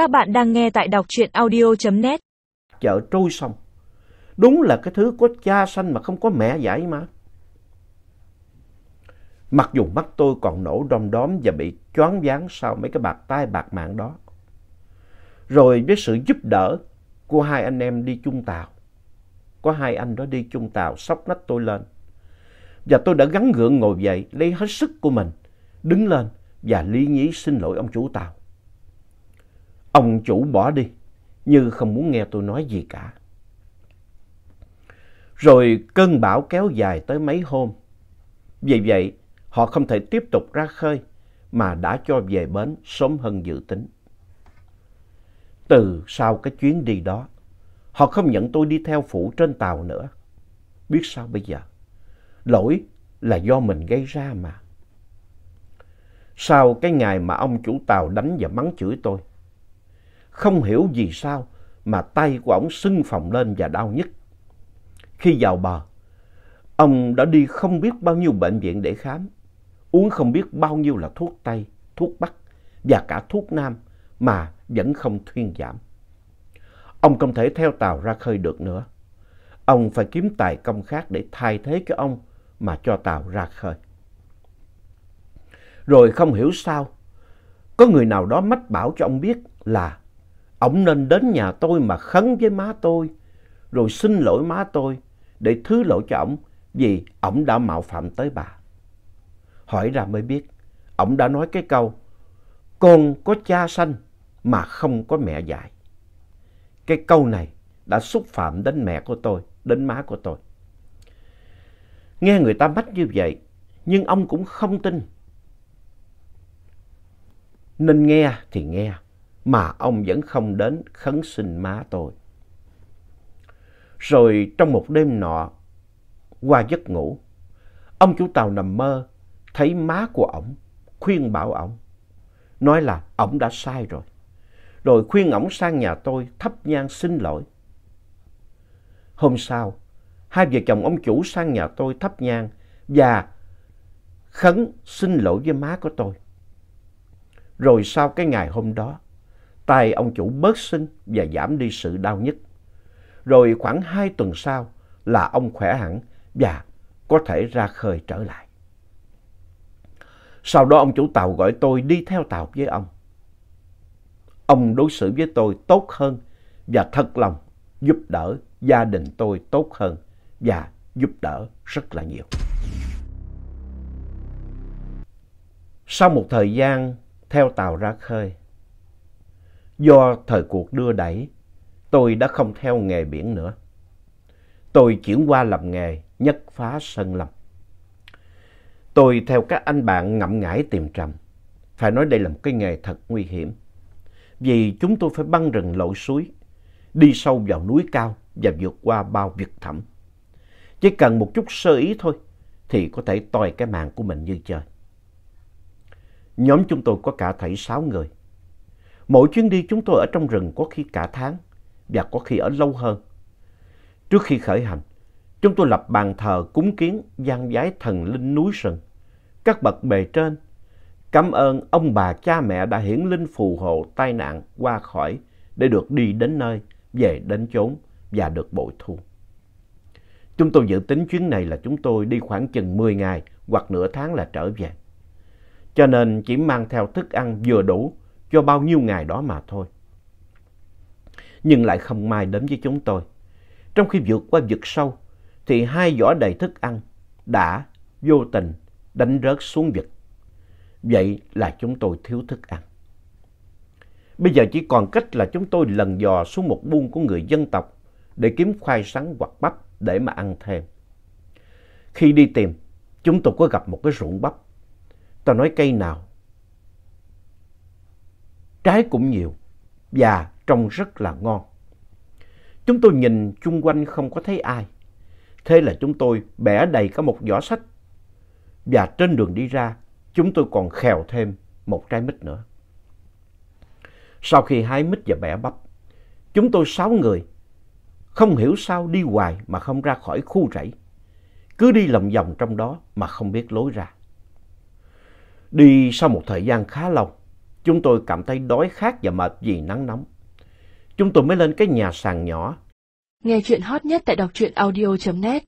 Các bạn đang nghe tại đọc truyện audio.net. Chợ trôi sông. Đúng là cái thứ có cha sanh mà không có mẹ giải mà. Mặc dù mắt tôi còn nổ đom đóm và bị choáng váng sau mấy cái bạc tai bạc mạng đó. Rồi với sự giúp đỡ của hai anh em đi chung tàu. Có hai anh đó đi chung tàu sóc nách tôi lên. Và tôi đã gắn gượng ngồi dậy lấy hết sức của mình. Đứng lên và lý nhí xin lỗi ông chủ tàu. Ông chủ bỏ đi như không muốn nghe tôi nói gì cả. Rồi cơn bão kéo dài tới mấy hôm. Vì vậy, họ không thể tiếp tục ra khơi mà đã cho về bến sớm hơn dự tính. Từ sau cái chuyến đi đó, họ không nhận tôi đi theo phụ trên tàu nữa. Biết sao bây giờ? Lỗi là do mình gây ra mà. Sau cái ngày mà ông chủ tàu đánh và mắng chửi tôi, không hiểu vì sao mà tay của ông sưng phồng lên và đau nhức. Khi vào bờ, ông đã đi không biết bao nhiêu bệnh viện để khám, uống không biết bao nhiêu là thuốc Tây, thuốc Bắc và cả thuốc Nam mà vẫn không thuyên giảm. Ông không thể theo tàu ra khơi được nữa. Ông phải kiếm tài công khác để thay thế cái ông mà cho tàu ra khơi. Rồi không hiểu sao, có người nào đó mách bảo cho ông biết là ông nên đến nhà tôi mà khấn với má tôi, rồi xin lỗi má tôi để thứ lỗi cho ông vì ông đã mạo phạm tới bà. Hỏi ra mới biết, ông đã nói cái câu, con có cha sanh mà không có mẹ dạy. Cái câu này đã xúc phạm đến mẹ của tôi, đến má của tôi. Nghe người ta mách như vậy, nhưng ông cũng không tin. Nên nghe thì nghe, mà ông vẫn không đến khấn xin má tôi. Rồi trong một đêm nọ, qua giấc ngủ, ông chủ tàu nằm mơ, thấy má của ổng, khuyên bảo ổng, nói là ổng đã sai rồi. Rồi khuyên ổng sang nhà tôi thắp nhang xin lỗi. Hôm sau, hai vợ chồng ông chủ sang nhà tôi thắp nhang và khấn xin lỗi với má của tôi. Rồi sau cái ngày hôm đó, tay ông chủ bớt sưng và giảm đi sự đau nhức. Rồi khoảng hai tuần sau là ông khỏe hẳn và có thể ra khơi trở lại. Sau đó ông chủ tàu gọi tôi đi theo tàu với ông. Ông đối xử với tôi tốt hơn và thật lòng giúp đỡ gia đình tôi tốt hơn và giúp đỡ rất là nhiều. Sau một thời gian theo tàu ra khơi, do thời cuộc đưa đẩy, tôi đã không theo nghề biển nữa. Tôi chuyển qua làm nghề nhất phá sân lâm. Tôi theo các anh bạn ngậm ngãi tìm trầm. Phải nói đây là một cái nghề thật nguy hiểm. Vì chúng tôi phải băng rừng lội suối, đi sâu vào núi cao và vượt qua bao vực thẳm. Chỉ cần một chút sơ ý thôi thì có thể toi cái mạng của mình như chơi. Nhóm chúng tôi có cả thảy sáu người. Mỗi chuyến đi chúng tôi ở trong rừng có khi cả tháng và có khi ở lâu hơn. Trước khi khởi hành, chúng tôi lập bàn thờ cúng kiến gian giái thần linh núi rừng, các bậc bề trên. Cảm ơn ông bà cha mẹ đã hiển linh phù hộ tai nạn qua khỏi để được đi đến nơi, về đến chốn và được bội thu. Chúng tôi dự tính chuyến này là chúng tôi đi khoảng chừng 10 ngày hoặc nửa tháng là trở về. Cho nên chỉ mang theo thức ăn vừa đủ cho bao nhiêu ngày đó mà thôi. Nhưng lại không may đến với chúng tôi. Trong khi vượt qua vực sâu, thì hai giỏ đầy thức ăn đã vô tình đánh rớt xuống vực. Vậy là chúng tôi thiếu thức ăn. Bây giờ chỉ còn cách là chúng tôi lần dò xuống một buôn của người dân tộc để kiếm khoai sắn hoặc bắp để mà ăn thêm. Khi đi tìm, chúng tôi có gặp một cái ruộng bắp. Tôi nói cây nào trái cũng nhiều và trông rất là ngon. Chúng tôi nhìn chung quanh không có thấy ai. Thế là chúng tôi bẻ đầy cả một giỏ sách. Và trên đường đi ra, chúng tôi còn khèo thêm một trái mít nữa. Sau khi hái mít và bẻ bắp, chúng tôi sáu người không hiểu sao đi hoài mà không ra khỏi khu rẫy. Cứ đi lòng vòng trong đó mà không biết lối ra. Đi sau một thời gian khá lâu, chúng tôi cảm thấy đói khát và mệt vì nắng nóng. Chúng tôi mới lên cái nhà sàn nhỏ. Nghe chuyện hot nhất tại đọc truyện audio.net